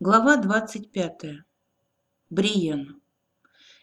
Глава 25. Бриен.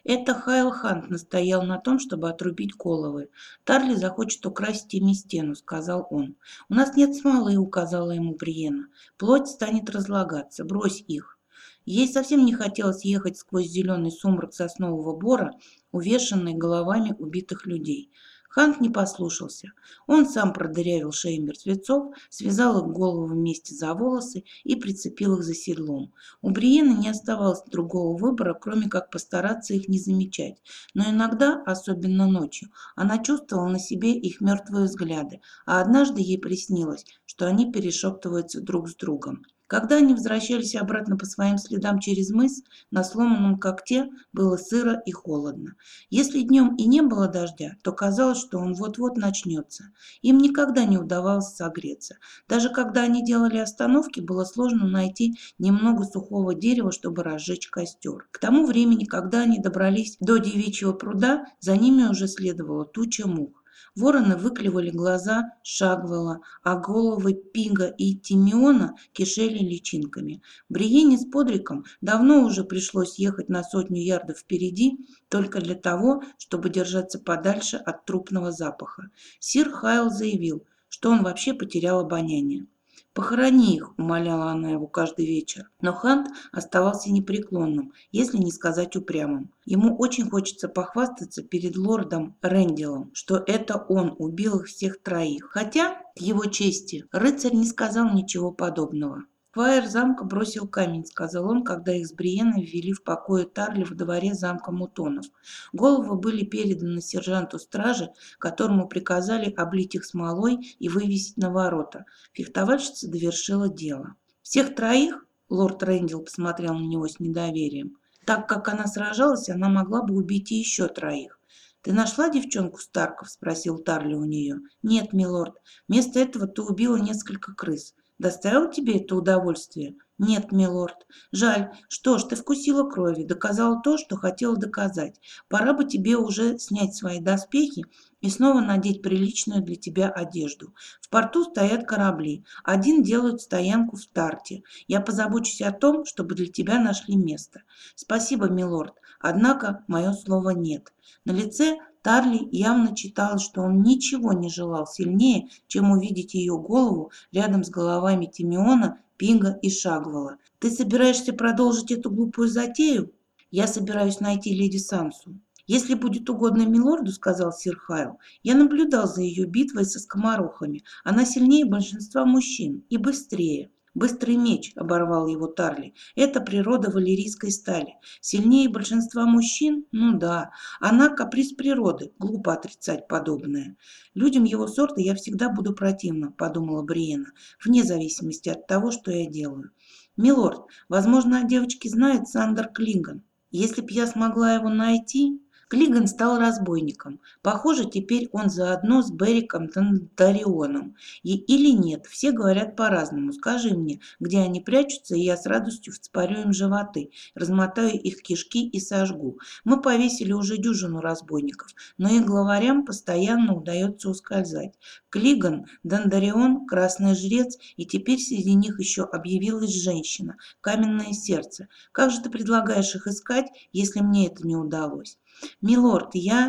Это Хайл Хант настоял на том, чтобы отрубить головы. Тарли захочет украсть ими стену, сказал он. У нас нет смолы, указала ему Бриена. Плоть станет разлагаться, брось их. Ей совсем не хотелось ехать сквозь зеленый сумрак соснового бора, увешанный головами убитых людей. Хант не послушался. Он сам продырявил шеи мертвецов, связал их голову вместе за волосы и прицепил их за седлом. У Бриены не оставалось другого выбора, кроме как постараться их не замечать. Но иногда, особенно ночью, она чувствовала на себе их мертвые взгляды, а однажды ей приснилось, что они перешептываются друг с другом. Когда они возвращались обратно по своим следам через мыс, на сломанном когте было сыро и холодно. Если днем и не было дождя, то казалось, что он вот-вот начнется. Им никогда не удавалось согреться. Даже когда они делали остановки, было сложно найти немного сухого дерева, чтобы разжечь костер. К тому времени, когда они добрались до девичьего пруда, за ними уже следовала туча мух. Вороны выклевали глаза Шагвела, а головы Пига и Тимеона кишели личинками. Бриене с Подриком давно уже пришлось ехать на сотню ярдов впереди, только для того, чтобы держаться подальше от трупного запаха. Сир Хайл заявил, что он вообще потерял обоняние. «Похорони их», – умоляла она его каждый вечер. Но Хант оставался непреклонным, если не сказать упрямым. Ему очень хочется похвастаться перед лордом Рэндилом, что это он убил их всех троих. Хотя, к его чести, рыцарь не сказал ничего подобного. Сквайр замка бросил камень, сказал он, когда их с Бриеной ввели в покое Тарли в дворе замка Мутонов. Головы были переданы сержанту стражи, которому приказали облить их смолой и вывесить на ворота. Фехтовальщица довершила дело. Всех троих, лорд Рэндилл посмотрел на него с недоверием, так как она сражалась, она могла бы убить и еще троих. «Ты нашла девчонку Старков?» – спросил Тарли у нее. «Нет, милорд. Вместо этого ты убила несколько крыс. Доставил тебе это удовольствие? Нет, милорд. Жаль. Что ж, ты вкусила крови, доказала то, что хотела доказать. Пора бы тебе уже снять свои доспехи и снова надеть приличную для тебя одежду. В порту стоят корабли. Один делает стоянку в старте. Я позабочусь о том, чтобы для тебя нашли место. Спасибо, милорд. Однако мое слово нет. На лице Тарли явно читал, что он ничего не желал сильнее, чем увидеть ее голову рядом с головами Тимеона, Пинга и Шагвала. «Ты собираешься продолжить эту глупую затею?» «Я собираюсь найти леди Сансу». «Если будет угодно милорду, — сказал сир Хайл, — я наблюдал за ее битвой со скоморохами. Она сильнее большинства мужчин и быстрее. Быстрый меч, оборвал его Тарли. Это природа валерийской стали. Сильнее большинства мужчин? Ну да. Она каприз природы. Глупо отрицать подобное. Людям его сорта я всегда буду противна, подумала Бриена, вне зависимости от того, что я делаю. Милорд, возможно, о девочке знает Сандер Клинган. Если б я смогла его найти... Клиган стал разбойником. Похоже, теперь он заодно с Бериком Тондарионом. И, или нет, все говорят по-разному. Скажи мне, где они прячутся, и я с радостью вспорю им животы, размотаю их кишки и сожгу. Мы повесили уже дюжину разбойников, но их главарям постоянно удается ускользать. Клиган, Дондарион, Красный Жрец, и теперь среди них еще объявилась женщина, каменное сердце. Как же ты предлагаешь их искать, если мне это не удалось? «Милорд, я...»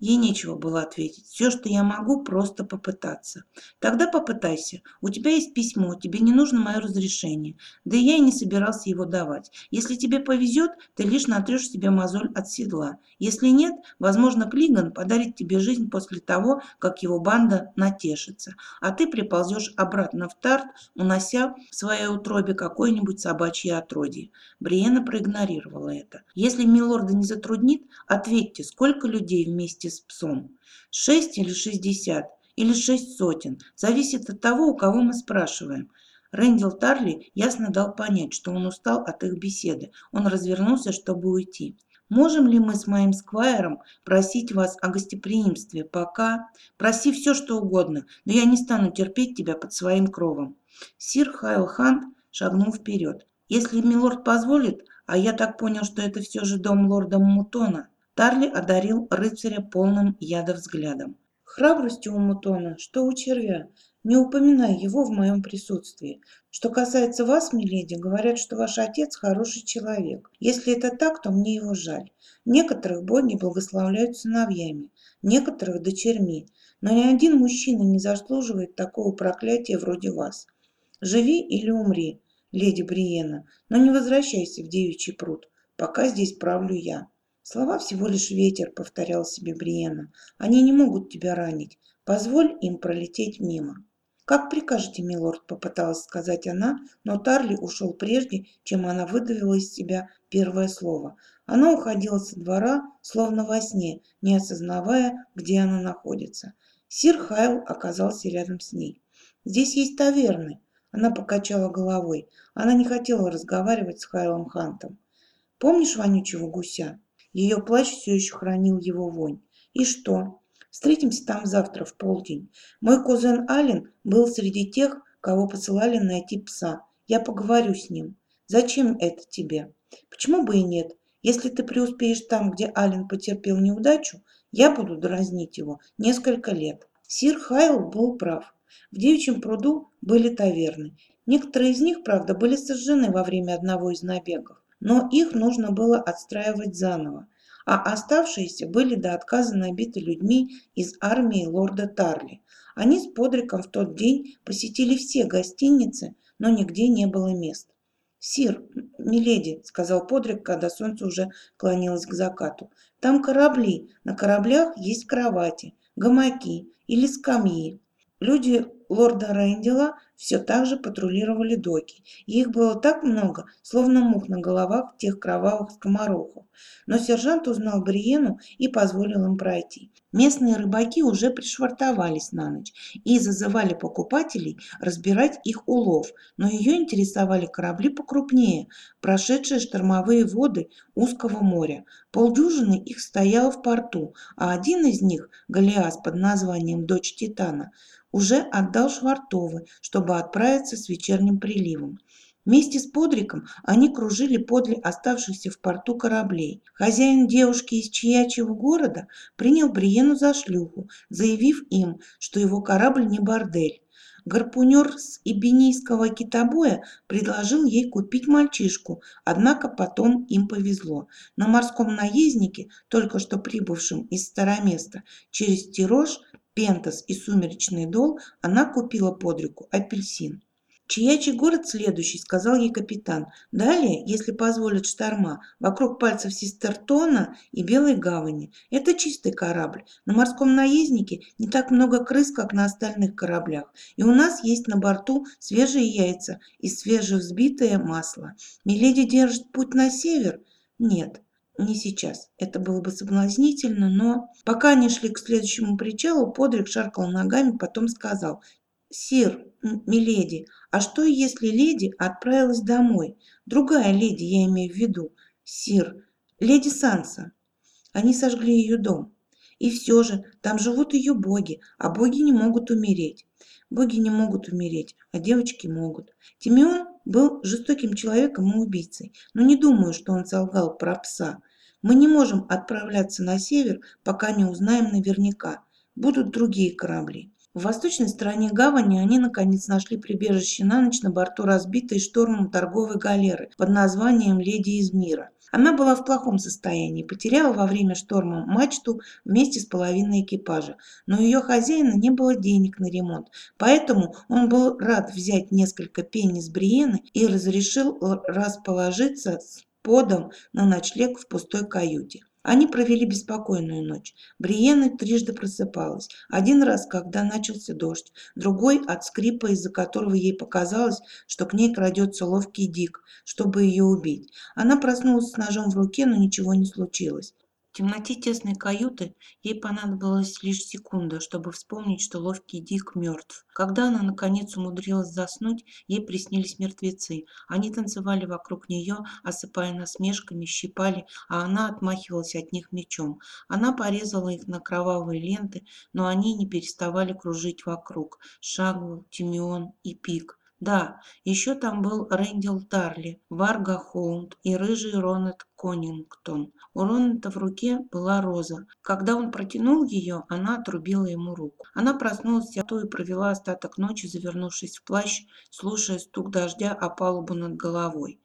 Ей нечего было ответить. Все, что я могу, просто попытаться. Тогда попытайся. У тебя есть письмо, тебе не нужно мое разрешение. Да и я и не собирался его давать. Если тебе повезет, ты лишь натрешь себе мозоль от седла. Если нет, возможно, Клиган подарит тебе жизнь после того, как его банда натешится. А ты приползешь обратно в Тарт, унося в своей утробе какое-нибудь собачье отродье. Бриена проигнорировала это. Если милорда не затруднит, ответьте, сколько людей вместе с псом. Шесть или шестьдесят, или шесть сотен. Зависит от того, у кого мы спрашиваем. Рэндил Тарли ясно дал понять, что он устал от их беседы. Он развернулся, чтобы уйти. Можем ли мы с моим сквайром просить вас о гостеприимстве, пока... Проси все, что угодно, но я не стану терпеть тебя под своим кровом. Сир Хайл Хант шагнул вперед. Если милорд позволит, а я так понял, что это все же дом лорда Мутона, Тарли одарил рыцаря полным яда взглядом. Храбростью у Мутона, что у червя. Не упоминай его в моем присутствии. Что касается вас, миледи, говорят, что ваш отец хороший человек. Если это так, то мне его жаль. Некоторых боги благословляют сыновьями, некоторых дочерьми. Но ни один мужчина не заслуживает такого проклятия вроде вас. Живи или умри, леди Бриена, но не возвращайся в девичий пруд, пока здесь правлю я. Слова всего лишь ветер, повторял себе Бриена. Они не могут тебя ранить. Позволь им пролететь мимо. «Как прикажете, милорд», — попыталась сказать она, но Тарли ушел прежде, чем она выдавила из себя первое слово. Она уходила со двора, словно во сне, не осознавая, где она находится. Сир Хайл оказался рядом с ней. «Здесь есть таверны». Она покачала головой. Она не хотела разговаривать с Хайлом Хантом. «Помнишь вонючего гуся?» Ее плащ все еще хранил его вонь. «И что?» Встретимся там завтра в полдень. Мой кузен Ален был среди тех, кого посылали найти пса. Я поговорю с ним. Зачем это тебе? Почему бы и нет? Если ты преуспеешь там, где Ален потерпел неудачу, я буду дразнить его несколько лет. Сир Хайл был прав. В девичьем пруду были таверны. Некоторые из них, правда, были сожжены во время одного из набегов, но их нужно было отстраивать заново а оставшиеся были до отказа набиты людьми из армии лорда Тарли. Они с Подриком в тот день посетили все гостиницы, но нигде не было мест. «Сир, миледи», — сказал Подрик, когда солнце уже клонилось к закату, — «там корабли, на кораблях есть кровати, гамаки или скамьи. Люди лорда Рэндила все так же патрулировали доки, и их было так много, словно мух на головах тех кровавых скоморохов. Но сержант узнал Бриену и позволил им пройти. Местные рыбаки уже пришвартовались на ночь и зазывали покупателей разбирать их улов, но ее интересовали корабли покрупнее, прошедшие штормовые воды узкого моря. Полдюжины их стояло в порту, а один из них, Голиас под названием «Дочь Титана», уже отдал Швартовы, чтобы отправиться с вечерним приливом. Вместе с Подриком они кружили подле оставшихся в порту кораблей. Хозяин девушки из Чьячьего города принял Бриену за шлюху, заявив им, что его корабль не бордель. Гарпунер с Ибенийского китобоя предложил ей купить мальчишку, однако потом им повезло. На морском наезднике, только что прибывшем из Староместа, через Тирож Пентас и Сумеречный Дол, она купила подрику апельсин. «Чаячий город следующий», — сказал ей капитан. «Далее, если позволят шторма, вокруг пальцев Систертона и Белой гавани. Это чистый корабль. На морском наезднике не так много крыс, как на остальных кораблях. И у нас есть на борту свежие яйца и свежевзбитое масло. Миледи держит путь на север? Нет, не сейчас. Это было бы соблазнительно, но... Пока они шли к следующему причалу, Подрик шаркал ногами, потом сказал. «Сир, миледи, а что, если леди отправилась домой? Другая леди, я имею в виду. Сир, леди Санса. Они сожгли ее дом. И все же, там живут ее боги, а боги не могут умереть. Боги не могут умереть, а девочки могут. Тимеон был жестоким человеком и убийцей, но не думаю, что он солгал про пса. Мы не можем отправляться на север, пока не узнаем наверняка. Будут другие корабли. В восточной стороне гавани они наконец нашли прибежище на ночь на борту разбитой штормом торговой галеры под названием «Леди из мира». Она была в плохом состоянии, потеряла во время шторма мачту вместе с половиной экипажа, но у ее хозяина не было денег на ремонт, поэтому он был рад взять несколько пенни с Бриены и разрешил расположиться с подом на ночлег в пустой каюте. Они провели беспокойную ночь. Бриена трижды просыпалась. Один раз, когда начался дождь, другой от скрипа, из-за которого ей показалось, что к ней крадется ловкий Дик, чтобы ее убить. Она проснулась с ножом в руке, но ничего не случилось. В темноте тесной каюты ей понадобилась лишь секунда, чтобы вспомнить, что ловкий Дик мертв. Когда она, наконец, умудрилась заснуть, ей приснились мертвецы. Они танцевали вокруг нее, осыпая насмешками, щипали, а она отмахивалась от них мечом. Она порезала их на кровавые ленты, но они не переставали кружить вокруг. Шагу, Тимеон и Пик. Да, еще там был Рэндил Тарли, Варга Хоунд и рыжий Ронет Конингтон. У Ронета в руке была роза. Когда он протянул ее, она отрубила ему руку. Она проснулась а то и провела остаток ночи, завернувшись в плащ, слушая стук дождя о палубу над головой.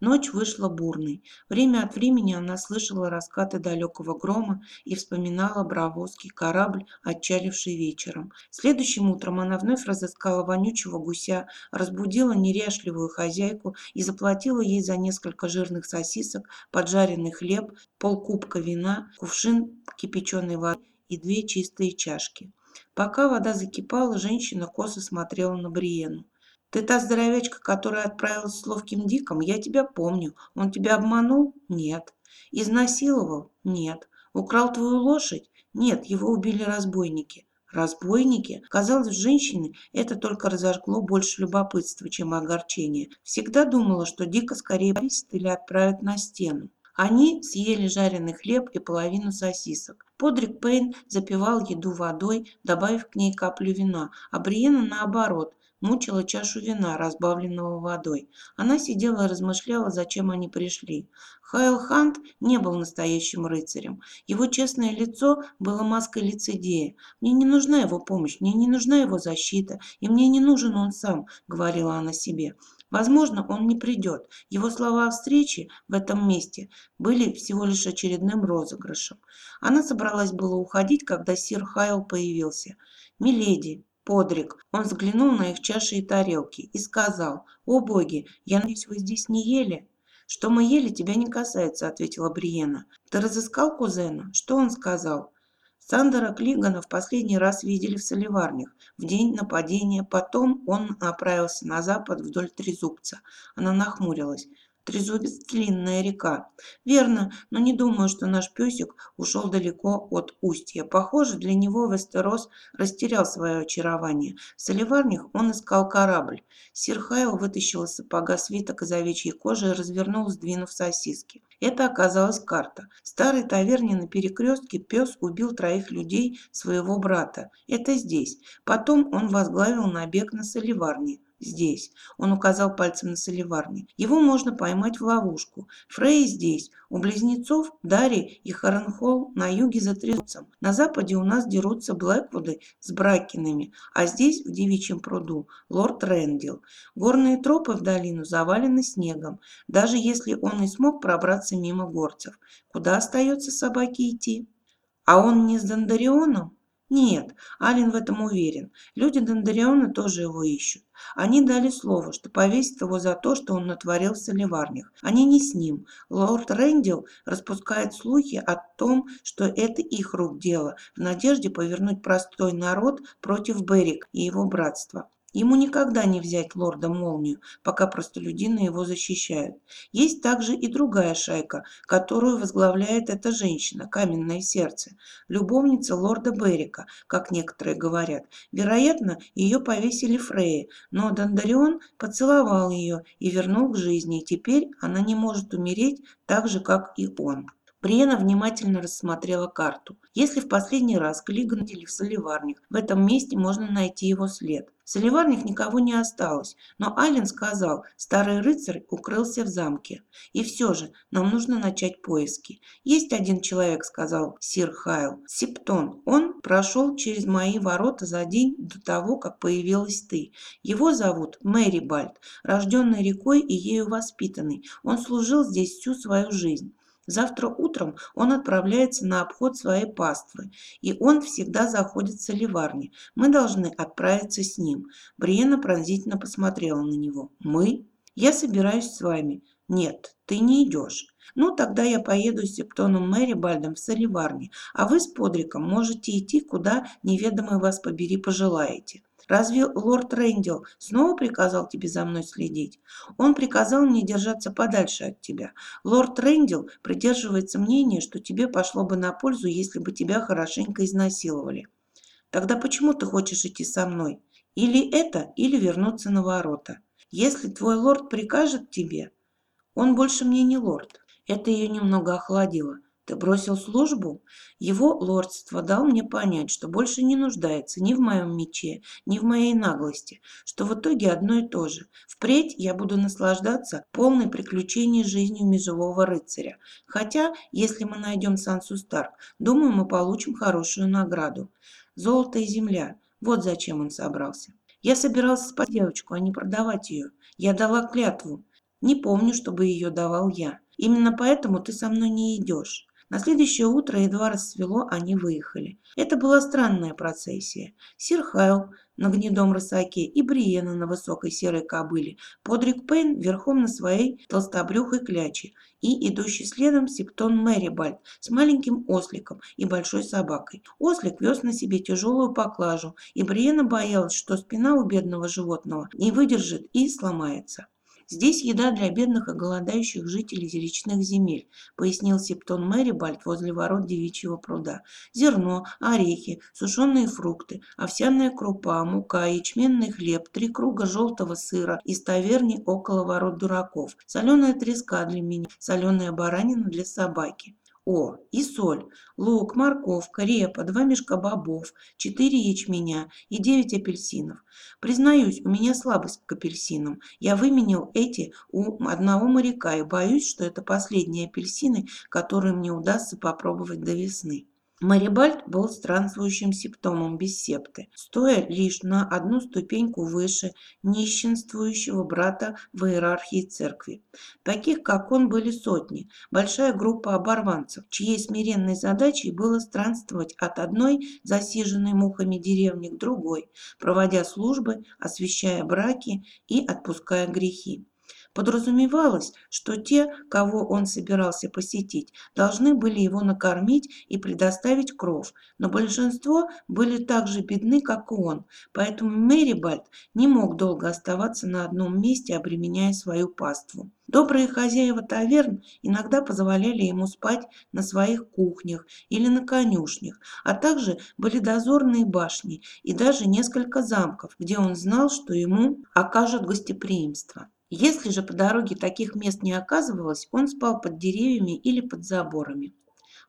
Ночь вышла бурной. Время от времени она слышала раскаты далекого грома и вспоминала бравовский корабль, отчаливший вечером. Следующим утром она вновь разыскала вонючего гуся, разбудила неряшливую хозяйку и заплатила ей за несколько жирных сосисок, поджаренный хлеб, полкубка вина, кувшин кипяченой воды и две чистые чашки. Пока вода закипала, женщина косо смотрела на Бриену. Ты та здоровячка, которая отправилась с ловким Диком? Я тебя помню. Он тебя обманул? Нет. Изнасиловал? Нет. Украл твою лошадь? Нет, его убили разбойники. Разбойники? Казалось, в женщине это только разожгло больше любопытства, чем огорчения. Всегда думала, что Дика скорее повесит или отправят на стену. Они съели жареный хлеб и половину сосисок. Подрик Пейн запивал еду водой, добавив к ней каплю вина, а Бриена, наоборот, мучила чашу вина, разбавленного водой. Она сидела и размышляла, зачем они пришли. Хайл Хант не был настоящим рыцарем. Его честное лицо было маской лицедея. «Мне не нужна его помощь, мне не нужна его защита, и мне не нужен он сам», — говорила она себе. Возможно, он не придет. Его слова о встрече в этом месте были всего лишь очередным розыгрышем. Она собралась было уходить, когда сир Хайл появился. «Миледи, Подрик. Он взглянул на их чаши и тарелки и сказал, «О боги, я надеюсь, вы здесь не ели?» «Что мы ели, тебя не касается», — ответила Бриена. «Ты разыскал кузена? Что он сказал?» Сандера Клигана в последний раз видели в Соливарнях в день нападения. Потом он направился на запад вдоль Трезубца. Она нахмурилась. Трезубец – длинная река. Верно, но не думаю, что наш песик ушел далеко от устья. Похоже, для него Вестерос растерял свое очарование. В Соливарнях он искал корабль. Сир Хайл вытащил из сапога свиток из овечьей кожи и развернул, сдвинув сосиски. Это оказалась карта. В старой таверне на перекрестке пес убил троих людей своего брата. Это здесь. Потом он возглавил набег на Соливарни здесь. Он указал пальцем на соливарни. Его можно поймать в ловушку. Фрей здесь. У близнецов Дарри и Харенхолл на юге за Трезубцем. На западе у нас дерутся Блэквуды с Бракинами, а здесь, в Девичьем пруду, лорд Рэндил. Горные тропы в долину завалены снегом, даже если он и смог пробраться мимо горцев. Куда остается собаке идти? А он не с Дондарионом? Нет, Ален в этом уверен. Люди Дондариона тоже его ищут. Они дали слово, что повесят его за то, что он натворил в соливарнях. Они не с ним. Лорд Рэндил распускает слухи о том, что это их рук дело, в надежде повернуть простой народ против Берик и его братства. Ему никогда не взять лорда Молнию, пока простолюдины его защищают. Есть также и другая шайка, которую возглавляет эта женщина, каменное сердце, любовница лорда Берика, как некоторые говорят. Вероятно, ее повесили Фреи, но Дондарион поцеловал ее и вернул к жизни, и теперь она не может умереть так же, как и он. Бриена внимательно рассмотрела карту. Если в последний раз Клиган или в Соливарник, в этом месте можно найти его след. В Соливарник никого не осталось, но Ален сказал, старый рыцарь укрылся в замке. И все же, нам нужно начать поиски. Есть один человек, сказал сир Хайл, Септон. Он прошел через мои ворота за день до того, как появилась ты. Его зовут Мэри Бальд, рожденный рекой и ею воспитанный. Он служил здесь всю свою жизнь. Завтра утром он отправляется на обход своей паствы, и он всегда заходит в соливарни. Мы должны отправиться с ним. Бриена пронзительно посмотрела на него. «Мы? Я собираюсь с вами». «Нет, ты не идешь». «Ну, тогда я поеду с Септоном Мэри Бальдом в соливарни, а вы с Подриком можете идти, куда неведомый вас побери пожелаете». Разве лорд Рэндил снова приказал тебе за мной следить? Он приказал мне держаться подальше от тебя. Лорд Рэндил придерживается мнения, что тебе пошло бы на пользу, если бы тебя хорошенько изнасиловали. Тогда почему ты хочешь идти со мной? Или это, или вернуться на ворота. Если твой лорд прикажет тебе, он больше мне не лорд. Это ее немного охладило. Ты бросил службу? Его лордство дал мне понять, что больше не нуждается ни в моем мече, ни в моей наглости, что в итоге одно и то же. Впредь я буду наслаждаться полной приключений жизнью межевого рыцаря. Хотя, если мы найдем Сансу Старк, думаю, мы получим хорошую награду. Золото и земля. Вот зачем он собрался. Я собирался спать девочку, а не продавать ее. Я дала клятву. Не помню, чтобы ее давал я. Именно поэтому ты со мной не идешь. На следующее утро едва рассвело, они выехали. Это была странная процессия. Сир Хайл на гнедом рысаке и Бриена на высокой серой кобыле, Подрик Пейн верхом на своей толстобрюхой кляче и идущий следом Септон Мэрибальд с маленьким осликом и большой собакой. Ослик вез на себе тяжелую поклажу, и Бриена боялась, что спина у бедного животного не выдержит и сломается. Здесь еда для бедных и голодающих жителей речных земель, пояснил Септон Мэрибальд возле ворот девичьего пруда. Зерно, орехи, сушеные фрукты, овсяная крупа, мука, ячменный хлеб, три круга желтого сыра из таверни около ворот дураков, соленая треска для меня, соленая баранина для собаки. О, и соль, лук, морковка, репа, два мешка бобов, четыре ячменя и девять апельсинов. Признаюсь, у меня слабость к апельсинам. Я выменял эти у одного моряка и боюсь, что это последние апельсины, которые мне удастся попробовать до весны. Марибальд был странствующим септомом без септы, стоя лишь на одну ступеньку выше нищенствующего брата в иерархии церкви. Таких, как он, были сотни, большая группа оборванцев, чьей смиренной задачей было странствовать от одной засиженной мухами деревни к другой, проводя службы, освещая браки и отпуская грехи. Подразумевалось, что те, кого он собирался посетить, должны были его накормить и предоставить кров, но большинство были так же бедны, как и он, поэтому Мэрибальд не мог долго оставаться на одном месте, обременяя свою паству. Добрые хозяева таверн иногда позволяли ему спать на своих кухнях или на конюшнях, а также были дозорные башни и даже несколько замков, где он знал, что ему окажут гостеприимство. Если же по дороге таких мест не оказывалось, он спал под деревьями или под заборами.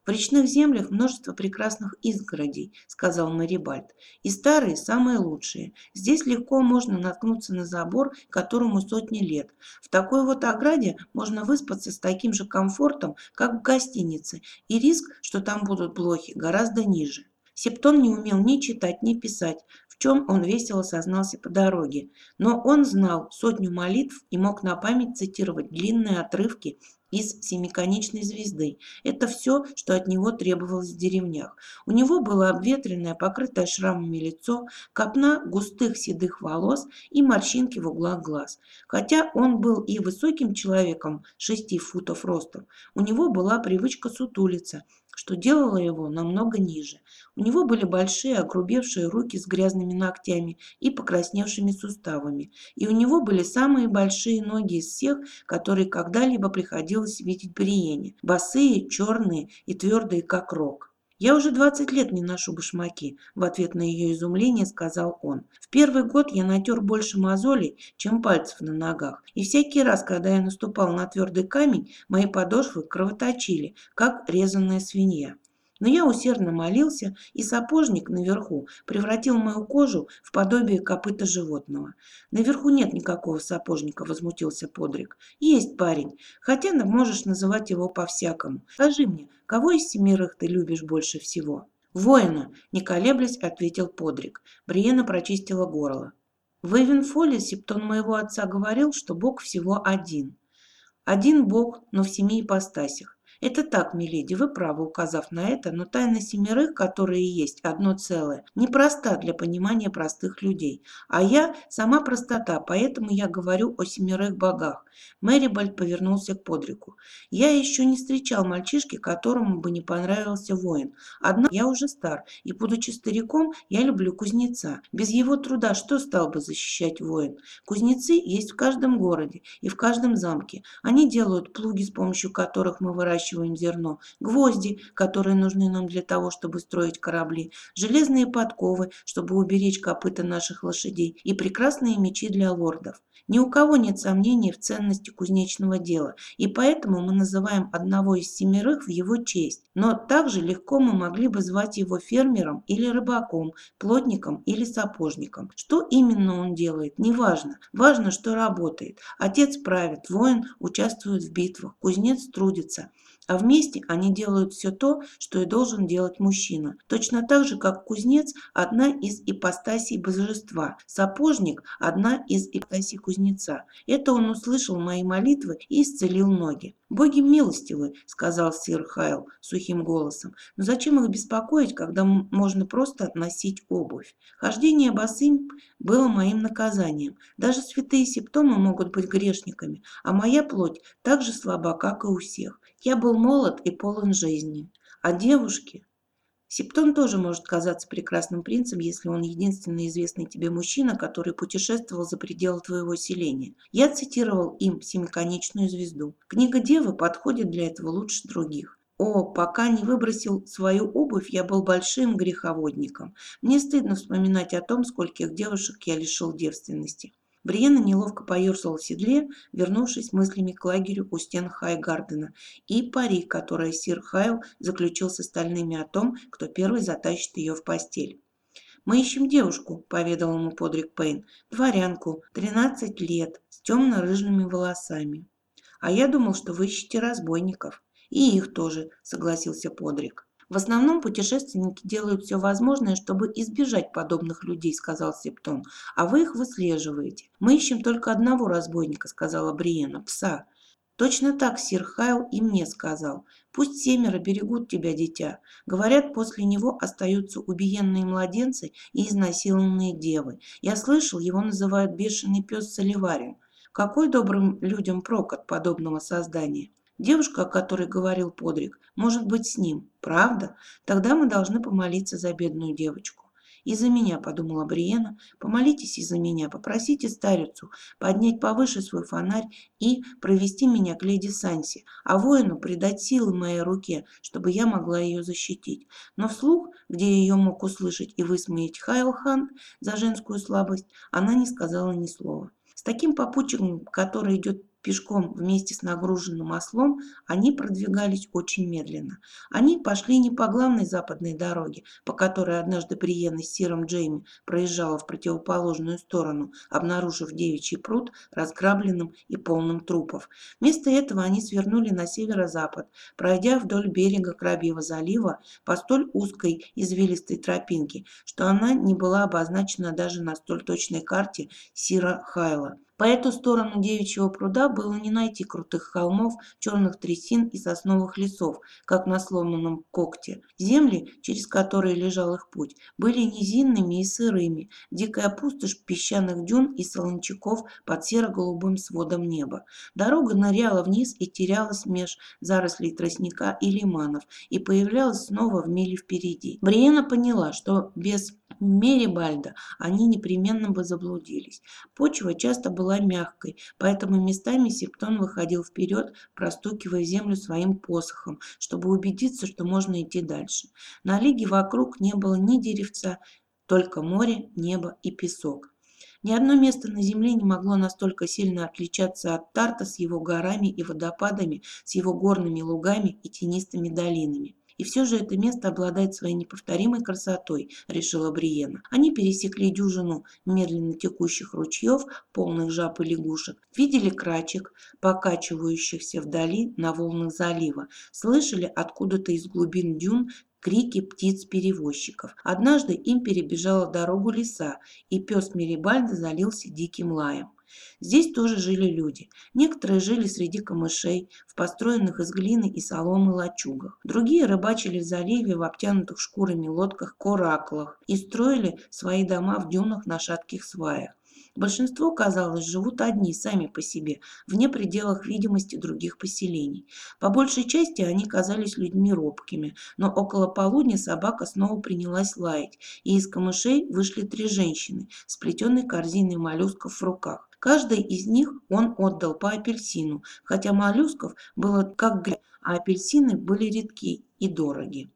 «В речных землях множество прекрасных изгородей», — сказал Марибальд. «И старые самые лучшие. Здесь легко можно наткнуться на забор, которому сотни лет. В такой вот ограде можно выспаться с таким же комфортом, как в гостинице, и риск, что там будут блохи, гораздо ниже». Септон не умел ни читать, ни писать, чем он весело сознался по дороге. Но он знал сотню молитв и мог на память цитировать длинные отрывки из семиконечной звезды. Это все, что от него требовалось в деревнях. У него было обветренное, покрытое шрамами лицо, копна густых седых волос и морщинки в углах глаз. Хотя он был и высоким человеком, шести футов ростом, у него была привычка сутулиться – что делало его намного ниже. У него были большие огрубевшие руки с грязными ногтями и покрасневшими суставами, и у него были самые большие ноги из всех, которые когда-либо приходилось видеть Бриене, босые, черные и твердые, как рог. «Я уже 20 лет не ношу башмаки», – в ответ на ее изумление сказал он. «В первый год я натер больше мозолей, чем пальцев на ногах, и всякий раз, когда я наступал на твердый камень, мои подошвы кровоточили, как резаная свинья». Но я усердно молился, и сапожник наверху превратил мою кожу в подобие копыта животного. «Наверху нет никакого сапожника», — возмутился Подрик. «Есть парень, хотя можешь называть его по-всякому. Скажи мне, кого из семерых ты любишь больше всего?» «Воина», — не колеблясь, ответил Подрик. Бриена прочистила горло. В Эвенфоле Септон моего отца говорил, что Бог всего один. Один Бог, но в семи ипостасях. Это так, миледи, вы правы, указав на это, но тайна семерых, которые есть одно целое, непроста для понимания простых людей. А я сама простота, поэтому я говорю о семерых богах. Мэрибальд повернулся к Подрику. Я еще не встречал мальчишки, которому бы не понравился воин. Однако я уже стар, и, будучи стариком, я люблю кузнеца. Без его труда что стал бы защищать воин? Кузнецы есть в каждом городе и в каждом замке. Они делают плуги, с помощью которых мы выращиваем выращиваем зерно, гвозди, которые нужны нам для того, чтобы строить корабли, железные подковы, чтобы уберечь копыта наших лошадей и прекрасные мечи для лордов. Ни у кого нет сомнений в ценности кузнечного дела, и поэтому мы называем одного из семерых в его честь. Но также легко мы могли бы звать его фермером или рыбаком, плотником или сапожником. Что именно он делает, неважно. Важно, что работает. Отец правит, воин участвует в битвах, кузнец трудится. А вместе они делают все то, что и должен делать мужчина. Точно так же, как кузнец – одна из ипостасей божества, сапожник – одна из ипостасей кузнеца. Это он услышал мои молитвы и исцелил ноги. «Боги милостивы», – сказал сир Хайл сухим голосом. «Но зачем их беспокоить, когда можно просто носить обувь? Хождение босым было моим наказанием. Даже святые симптомы могут быть грешниками, а моя плоть так же слаба, как и у всех. Я был молод и полон жизни. А девушки? Септон тоже может казаться прекрасным принцем, если он единственный известный тебе мужчина, который путешествовал за пределы твоего селения. Я цитировал им «Семиконечную звезду». Книга Девы подходит для этого лучше других. О, пока не выбросил свою обувь, я был большим греховодником. Мне стыдно вспоминать о том, скольких девушек я лишил девственности. Бриена неловко поерзала в седле, вернувшись мыслями к лагерю у стен Хайгардена и пари, которое сир Хайл заключил с остальными о том, кто первый затащит ее в постель. «Мы ищем девушку», — поведал ему Подрик Пейн, — «дворянку, 13 лет, с темно-рыжими волосами». «А я думал, что вы ищете разбойников». «И их тоже», — согласился Подрик. В основном путешественники делают все возможное, чтобы избежать подобных людей, сказал Септон. А вы их выслеживаете. Мы ищем только одного разбойника, сказала Бриена, пса. Точно так сир Хайл и мне сказал. Пусть семеро берегут тебя, дитя. Говорят, после него остаются убиенные младенцы и изнасилованные девы. Я слышал, его называют бешеный пес Соливарин. Какой добрым людям прок от подобного создания? Девушка, о которой говорил Подрик, может быть с ним, правда? Тогда мы должны помолиться за бедную девочку. «И за меня», — подумала Бриена, — «помолитесь и за меня, попросите старицу поднять повыше свой фонарь и провести меня к леди Санси, а воину придать силы моей руке, чтобы я могла ее защитить». Но вслух, где ее мог услышать и высмеять Хайлхан за женскую слабость, она не сказала ни слова. С таким попутчиком, который идет Пешком вместе с нагруженным ослом они продвигались очень медленно. Они пошли не по главной западной дороге, по которой однажды Бриена с Сиром Джейми проезжала в противоположную сторону, обнаружив девичий пруд разграбленным и полным трупов. Вместо этого они свернули на северо-запад, пройдя вдоль берега Крабьего залива по столь узкой извилистой тропинке, что она не была обозначена даже на столь точной карте Сира Хайла. По эту сторону девичьего пруда было не найти крутых холмов, черных трясин и сосновых лесов, как на сломанном когте. Земли, через которые лежал их путь, были низинными и сырыми, дикая пустошь песчаных дюн и солончаков под серо-голубым сводом неба. Дорога ныряла вниз и терялась меж зарослей тростника и лиманов, и появлялась снова в миле впереди. Бриена поняла, что без Мерибальда они непременно бы заблудились. Почва часто была мягкой, поэтому местами Септон выходил вперед, простукивая землю своим посохом, чтобы убедиться, что можно идти дальше. На лиге вокруг не было ни деревца, только море, небо и песок. Ни одно место на Земле не могло настолько сильно отличаться от Тарта с его горами и водопадами, с его горными лугами и тенистыми долинами. И все же это место обладает своей неповторимой красотой, решила Бриена. Они пересекли дюжину медленно текущих ручьев, полных жаб и лягушек, видели крачек, покачивающихся вдали на волнах залива, слышали откуда-то из глубин дюн крики птиц-перевозчиков. Однажды им перебежала дорогу лиса, и пес Мерибальда залился диким лаем. Здесь тоже жили люди. Некоторые жили среди камышей, в построенных из глины и соломы лачугах. Другие рыбачили в заливе в обтянутых шкурами лодках-кораклах и строили свои дома в дюнах на шатких сваях. Большинство, казалось, живут одни, сами по себе, вне пределах видимости других поселений. По большей части они казались людьми робкими, но около полудня собака снова принялась лаять, и из камышей вышли три женщины с плетеной корзиной моллюсков в руках. Каждой из них он отдал по апельсину, хотя моллюсков было как грязь, а апельсины были редки и дороги.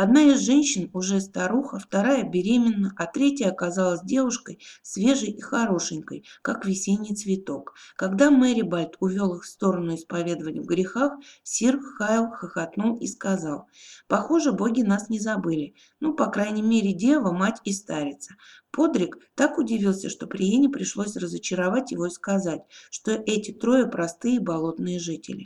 Одна из женщин уже старуха, вторая беременна, а третья оказалась девушкой свежей и хорошенькой, как весенний цветок. Когда Мэри Бальт увел их в сторону исповедования в грехах, сир Хайл хохотнул и сказал, «Похоже, боги нас не забыли. Ну, по крайней мере, дева, мать и старица». Подрик так удивился, что Приене пришлось разочаровать его и сказать, что эти трое простые болотные жители.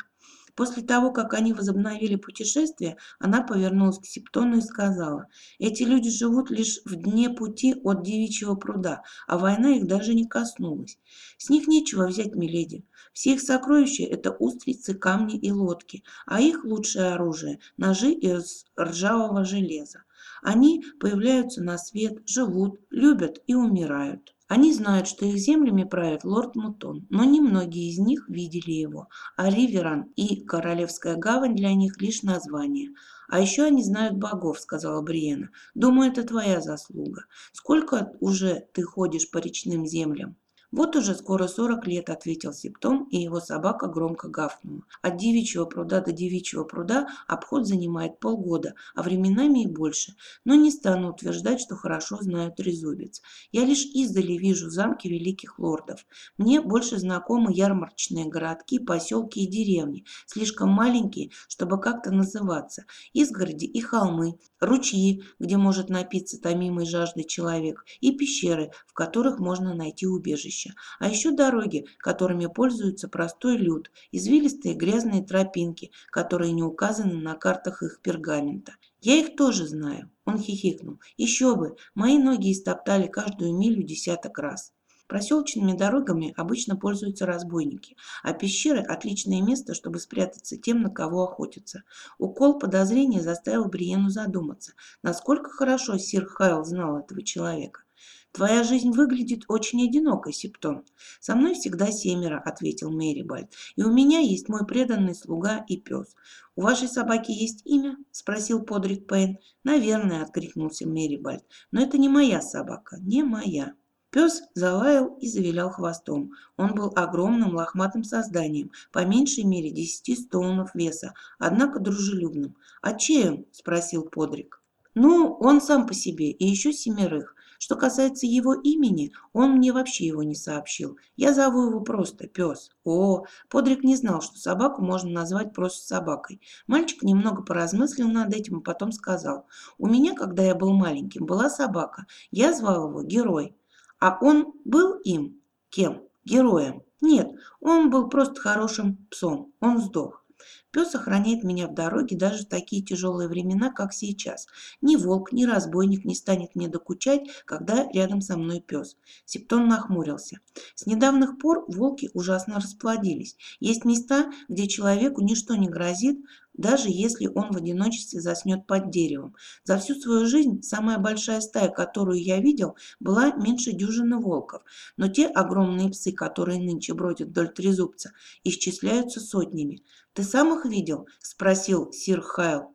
После того, как они возобновили путешествие, она повернулась к Септону и сказала, «Эти люди живут лишь в дне пути от Девичьего пруда, а война их даже не коснулась. С них нечего взять, миледи. Все их сокровища – это устрицы, камни и лодки, а их лучшее оружие – ножи из ржавого железа. Они появляются на свет, живут, любят и умирают. Они знают, что их землями правит лорд Мутон, но немногие из них видели его, а Риверан и Королевская гавань для них лишь название. А еще они знают богов, сказала Бриена. Думаю, это твоя заслуга. Сколько уже ты ходишь по речным землям? «Вот уже скоро сорок лет», — ответил Септом, и его собака громко гавкнула. «От девичьего пруда до девичьего пруда обход занимает полгода, а временами и больше. Но не стану утверждать, что хорошо знаю трезубец. Я лишь издали вижу замки великих лордов. Мне больше знакомы ярмарочные городки, поселки и деревни, слишком маленькие, чтобы как-то называться, изгороди и холмы, ручьи, где может напиться томимой жаждой человек, и пещеры, в которых можно найти убежище. А еще дороги, которыми пользуется простой люд, извилистые грязные тропинки, которые не указаны на картах их пергамента. Я их тоже знаю. Он хихикнул. Еще бы, мои ноги истоптали каждую милю десяток раз. Проселочными дорогами обычно пользуются разбойники, а пещеры – отличное место, чтобы спрятаться тем, на кого охотятся. Укол подозрения заставил Бриену задуматься, насколько хорошо сир Хайл знал этого человека. «Твоя жизнь выглядит очень одинокой, Септон. Со мной всегда семеро», — ответил Мэрибальд. «И у меня есть мой преданный слуга и пес. У вашей собаки есть имя?» — спросил Подрик Пейн. «Наверное», — откликнулся Мэрибальд. «Но это не моя собака, не моя». Пес залаял и завилял хвостом. Он был огромным лохматым созданием, по меньшей мере десяти стоунов веса, однако дружелюбным. «А чей он?» – спросил Подрик. «Ну, он сам по себе и еще семерых. Что касается его имени, он мне вообще его не сообщил. Я зову его просто Пес. О, Подрик не знал, что собаку можно назвать просто собакой. Мальчик немного поразмыслил над этим и потом сказал. У меня, когда я был маленьким, была собака. Я звал его Герой. А он был им? Кем? Героем? Нет, он был просто хорошим псом. Он сдох. Пес охраняет меня в дороге даже в такие тяжелые времена, как сейчас. Ни волк, ни разбойник не станет мне докучать, когда рядом со мной пес. Септон нахмурился. С недавних пор волки ужасно расплодились. Есть места, где человеку ничто не грозит, даже если он в одиночестве заснет под деревом. За всю свою жизнь самая большая стая, которую я видел, была меньше дюжины волков, но те огромные псы, которые нынче бродят вдоль трезубца, исчисляются сотнями. «Ты сам их видел?» – спросил сир Хайл.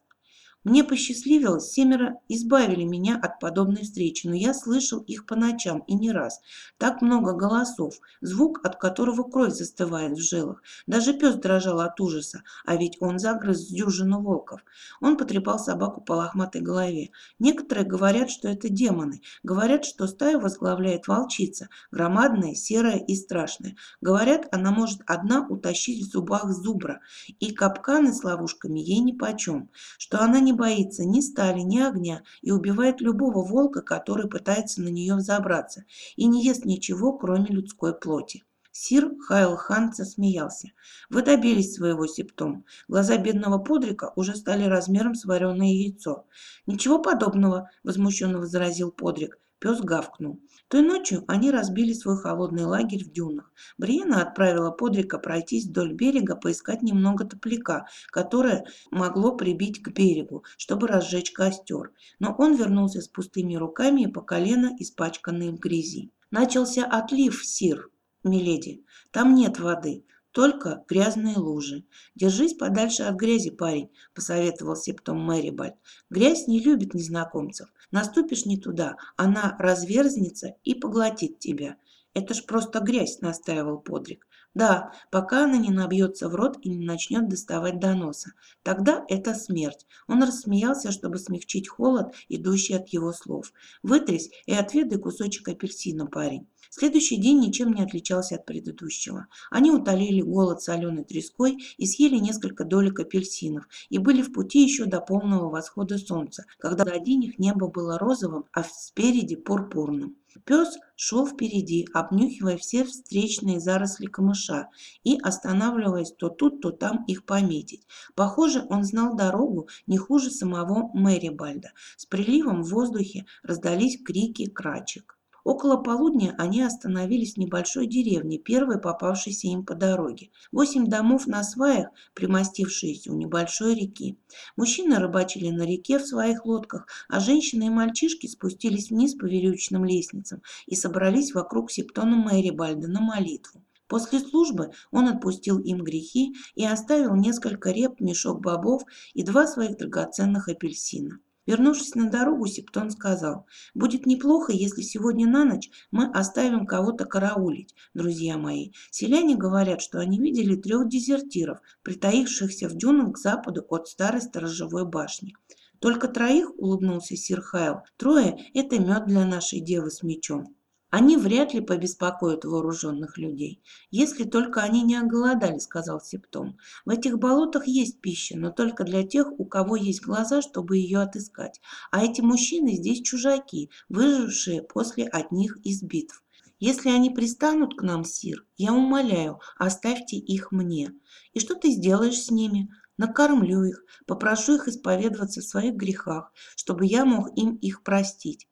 Мне посчастливилось, семеро избавили меня от подобной встречи, но я слышал их по ночам и не раз. Так много голосов, звук от которого кровь застывает в жилах. Даже пес дрожал от ужаса, а ведь он загрыз дюжину волков. Он потрепал собаку по лохматой голове. Некоторые говорят, что это демоны. Говорят, что стаю возглавляет волчица, громадная, серая и страшная. Говорят, она может одна утащить в зубах зубра, и капканы с ловушками ей нипочем, что она не боится ни стали, ни огня и убивает любого волка, который пытается на нее взобраться, и не ест ничего, кроме людской плоти. Сир Хайл Хан засмеялся. «Вы добились своего, Септом. Глаза бедного Подрика уже стали размером с вареное яйцо». «Ничего подобного», — возмущенно возразил Подрик. Пес гавкнул. Той ночью они разбили свой холодный лагерь в дюнах. Бриена отправила Подрика пройтись вдоль берега, поискать немного топляка, которое могло прибить к берегу, чтобы разжечь костер. Но он вернулся с пустыми руками и по колено испачканные в грязи. Начался отлив, сир, миледи. Там нет воды, только грязные лужи. Держись подальше от грязи, парень, посоветовал септом Мэрибальд. Грязь не любит незнакомцев. Наступишь не туда, она разверзнется и поглотит тебя. Это ж просто грязь, настаивал Подрик. Да, пока она не набьется в рот и не начнет доставать до носа. Тогда это смерть. Он рассмеялся, чтобы смягчить холод, идущий от его слов. Вытрись и отведай кусочек апельсина, парень. Следующий день ничем не отличался от предыдущего. Они утолили голод соленой треской и съели несколько долек апельсинов, и были в пути еще до полного восхода солнца, когда позади них небо было розовым, а спереди пурпурным. Пес шел впереди, обнюхивая все встречные заросли камыша и останавливаясь то тут, то там их пометить. Похоже, он знал дорогу не хуже самого Мэрибальда. С приливом в воздухе раздались крики крачек. Около полудня они остановились в небольшой деревне, первой попавшейся им по дороге. Восемь домов на сваях, примостившиеся у небольшой реки. Мужчины рыбачили на реке в своих лодках, а женщины и мальчишки спустились вниз по веревочным лестницам и собрались вокруг Септона Мэрибальда на молитву. После службы он отпустил им грехи и оставил несколько реп, мешок бобов и два своих драгоценных апельсина. Вернувшись на дорогу, Септон сказал, «Будет неплохо, если сегодня на ночь мы оставим кого-то караулить, друзья мои. Селяне говорят, что они видели трех дезертиров, притаившихся в дюнах к западу от старой сторожевой башни. Только троих, улыбнулся сир Хайл, трое – это мед для нашей девы с мечом. Они вряд ли побеспокоят вооруженных людей, если только они не оголодали, сказал Септом. В этих болотах есть пища, но только для тех, у кого есть глаза, чтобы ее отыскать. А эти мужчины здесь чужаки, выжившие после одних из битв. Если они пристанут к нам, Сир, я умоляю, оставьте их мне. И что ты сделаешь с ними? Накормлю их, попрошу их исповедоваться в своих грехах, чтобы я мог им их простить.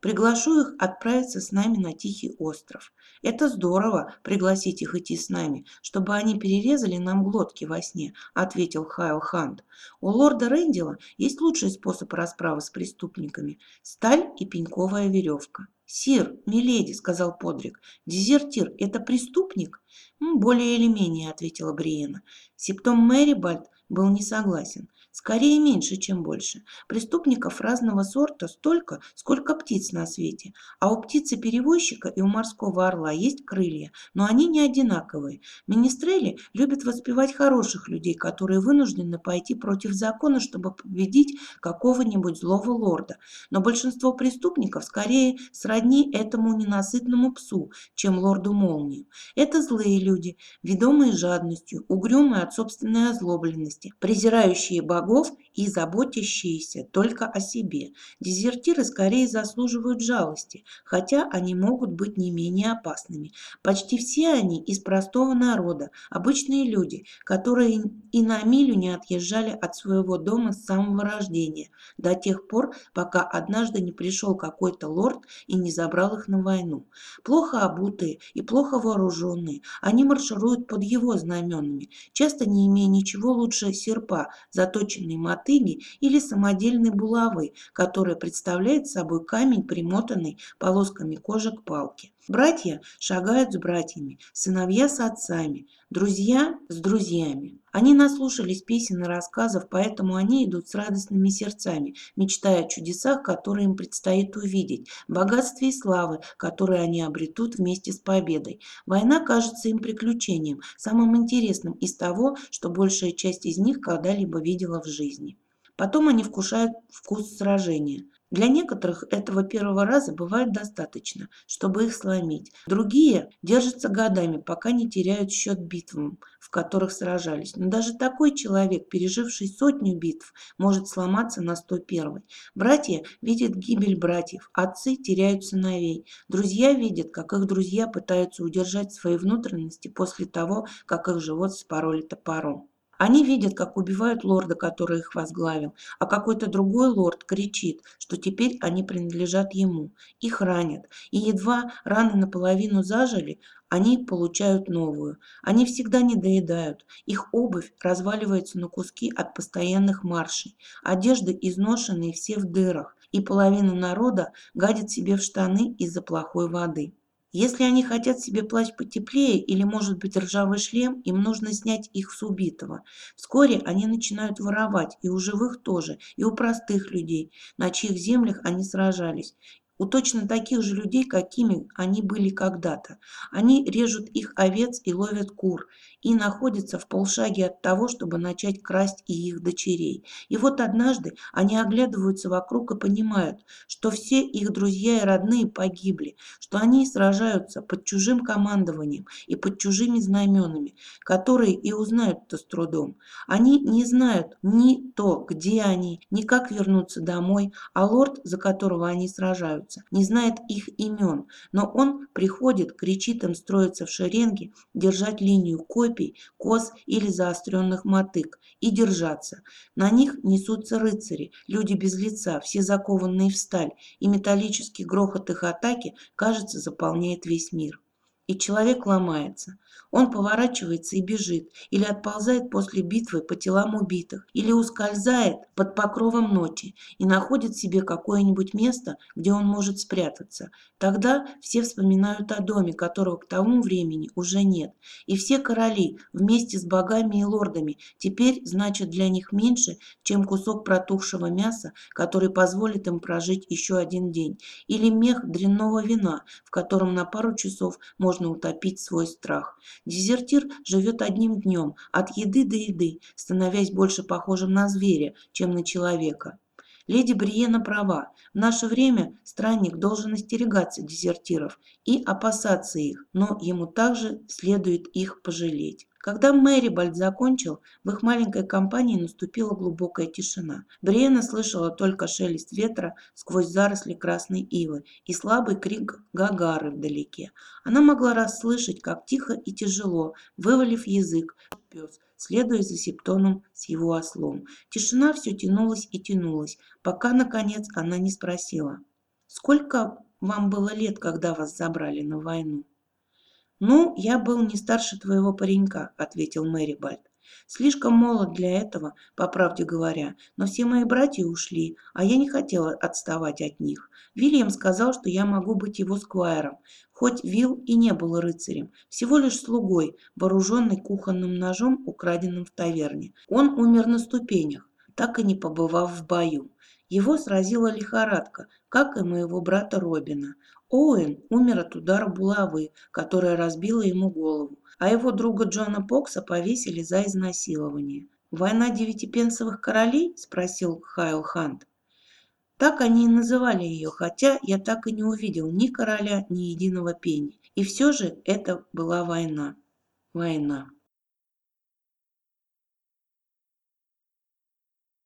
Приглашу их отправиться с нами на Тихий остров. Это здорово, пригласить их идти с нами, чтобы они перерезали нам глотки во сне, ответил Хайл Хант. У лорда Рэндила есть лучший способ расправы с преступниками – сталь и пеньковая веревка. «Сир, миледи», – сказал Подрик, – «дезертир – это преступник?» «Более или менее», – ответила Бриена. Септом Мэрибальд был не согласен. Скорее меньше, чем больше. Преступников разного сорта столько, сколько птиц на свете. А у птицы-перевозчика и у морского орла есть крылья, но они не одинаковые. Министрели любят воспевать хороших людей, которые вынуждены пойти против закона, чтобы победить какого-нибудь злого лорда. Но большинство преступников скорее сродни этому ненасытному псу, чем лорду молнии. Это злые люди, ведомые жадностью, угрюмые от собственной озлобленности, презирающие богов, богов и заботящиеся только о себе. Дезертиры скорее заслуживают жалости, хотя они могут быть не менее опасными. Почти все они из простого народа, обычные люди, которые и на милю не отъезжали от своего дома с самого рождения, до тех пор, пока однажды не пришел какой-то лорд и не забрал их на войну. Плохо обутые и плохо вооруженные, они маршируют под его знаменами, часто не имея ничего лучше серпа, заточенного заточенной мотыги или самодельной булавы, которая представляет собой камень, примотанный полосками кожи к палке. Братья шагают с братьями, сыновья с отцами, друзья с друзьями. Они наслушались песен и рассказов, поэтому они идут с радостными сердцами, мечтая о чудесах, которые им предстоит увидеть, богатстве и славы, которые они обретут вместе с победой. Война кажется им приключением, самым интересным из того, что большая часть из них когда-либо видела в жизни. Потом они вкушают вкус сражения. Для некоторых этого первого раза бывает достаточно, чтобы их сломить. Другие держатся годами, пока не теряют счет битвам, в которых сражались. Но даже такой человек, переживший сотню битв, может сломаться на 101. Братья видят гибель братьев, отцы теряют сыновей. Друзья видят, как их друзья пытаются удержать свои внутренности после того, как их живот спороли топором. Они видят, как убивают лорда, который их возглавил, а какой-то другой лорд кричит, что теперь они принадлежат ему. Их ранят, и едва раны наполовину зажили, они получают новую. Они всегда не доедают. Их обувь разваливается на куски от постоянных маршей. Одежды изношенные все в дырах, и половина народа гадит себе в штаны из-за плохой воды. Если они хотят себе плащ потеплее или, может быть, ржавый шлем, им нужно снять их с убитого. Вскоре они начинают воровать, и у живых тоже, и у простых людей, на чьих землях они сражались у точно таких же людей, какими они были когда-то. Они режут их овец и ловят кур, и находятся в полшаге от того, чтобы начать красть и их дочерей. И вот однажды они оглядываются вокруг и понимают, что все их друзья и родные погибли, что они сражаются под чужим командованием и под чужими знаменами, которые и узнают-то с трудом. Они не знают ни то, где они, ни как вернуться домой, а лорд, за которого они сражаются, сражаются, не знает их имен, но он приходит, кричит им строиться в шеренге, держать линию копий, кос или заостренных мотык и держаться. На них несутся рыцари, люди без лица, все закованные в сталь, и металлический грохот их атаки, кажется, заполняет весь мир и человек ломается. Он поворачивается и бежит, или отползает после битвы по телам убитых, или ускользает под покровом ночи и находит себе какое-нибудь место, где он может спрятаться. Тогда все вспоминают о доме, которого к тому времени уже нет. И все короли вместе с богами и лордами теперь значат для них меньше, чем кусок протухшего мяса, который позволит им прожить еще один день, или мех дрянного вина, в котором на пару часов можно утопить свой страх. Дезертир живет одним днем, от еды до еды, становясь больше похожим на зверя, чем на человека. Леди Бриена права. В наше время странник должен остерегаться дезертиров и опасаться их, но ему также следует их пожалеть. Когда Мэри Бальд закончил, в их маленькой компании наступила глубокая тишина. Бриена слышала только шелест ветра сквозь заросли красной ивы и слабый крик Гагары вдалеке. Она могла расслышать, как тихо и тяжело, вывалив язык, пес, следуя за Септоном с его ослом. Тишина все тянулась и тянулась, пока, наконец, она не спросила. «Сколько вам было лет, когда вас забрали на войну?» «Ну, я был не старше твоего паренька», — ответил Мэри Бальд. «Слишком молод для этого, по правде говоря, но все мои братья ушли, а я не хотела отставать от них. Вильям сказал, что я могу быть его сквайром, хоть Вилл и не был рыцарем, всего лишь слугой, вооруженный кухонным ножом, украденным в таверне. Он умер на ступенях, так и не побывав в бою. Его сразила лихорадка, как и моего брата Робина. Оуэн умер от удара булавы, которая разбила ему голову, а его друга Джона Покса повесили за изнасилование. «Война девятипенсовых королей?» – спросил Хайл Хант. Так они и называли ее, хотя я так и не увидел ни короля, ни единого пени. И все же это была война. Война.